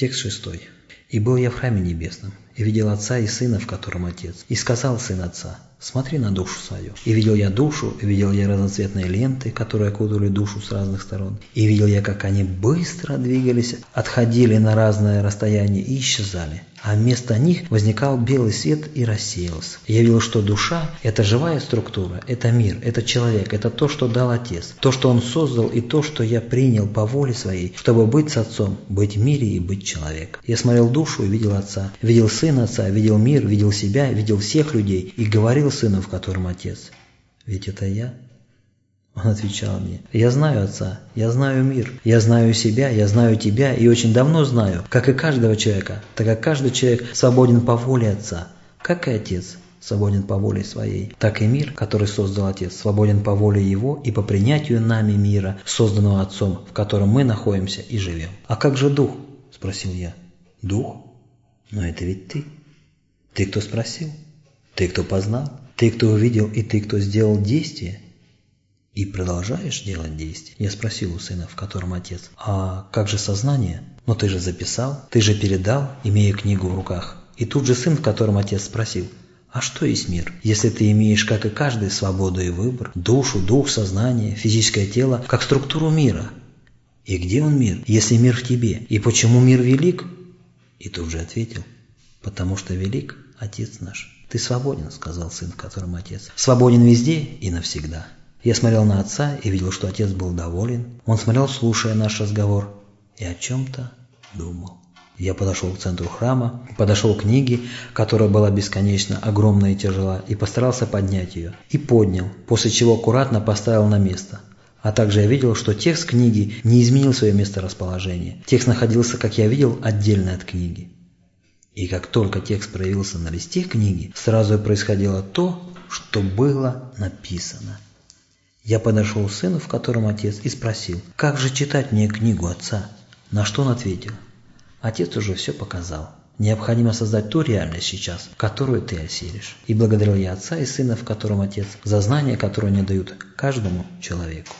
Текст шестой. «И был я в храме небесном, и видел Отца и Сына, в котором Отец. И сказал Сын Отца, смотри на душу свою. И видел я душу, и видел я разноцветные ленты, которые окутывали душу с разных сторон. И видел я, как они быстро двигались, отходили на разное расстояние и исчезали. А вместо них возникал белый свет и рассеялся. Я видел, что душа – это живая структура, это мир, это человек, это то, что дал Отец, то, что Он создал и то, что я принял по воле своей, чтобы быть с Отцом, быть в мире и быть человеком. Я смотрел душу и видел Отца, видел Сына Отца, видел мир, видел себя, видел всех людей и говорил сыну, в котором отец. Ведь это я. Он отвечал мне, я знаю Отца, я знаю мир, я знаю себя, я знаю тебя и очень давно знаю, как и каждого человека, так как каждый человек свободен по воле Отца, как и Отец свободен по воле своей, так и мир, который создал Отец, свободен по воле Его и по принятию нами мира, созданного Отцом, в котором мы находимся и живем. «А как же Дух?» – спросил я. «Дух? Но это ведь ты. Ты кто спросил? Ты кто познал? Ты, кто увидел, и ты, кто сделал действие, и продолжаешь делать действие? Я спросил у сына, в котором отец. А как же сознание? Но ты же записал, ты же передал, имея книгу в руках. И тут же сын, в котором отец спросил. А что есть мир? Если ты имеешь, как и каждый, свободу и выбор, душу, дух, сознание, физическое тело, как структуру мира. И где он мир, если мир в тебе? И почему мир велик? И тут же ответил. Потому что велик Отец наш. «Ты свободен», — сказал сын, в котором отец. «Свободен везде и навсегда». Я смотрел на отца и видел, что отец был доволен. Он смотрел, слушая наш разговор, и о чем-то думал. Я подошел к центру храма, подошел к книге, которая была бесконечно огромная и тяжела, и постарался поднять ее. И поднял, после чего аккуратно поставил на место. А также я видел, что текст книги не изменил свое место расположения. Текст находился, как я видел, отдельно от книги. И как только текст проявился на листе книги, сразу происходило то, что было написано. Я подошел к сыну, в котором отец, и спросил, как же читать мне книгу отца? На что он ответил, отец уже все показал. Необходимо создать ту реальность сейчас, которую ты осилишь. И благодарил я отца и сына, в котором отец, за знания, которые они дают каждому человеку.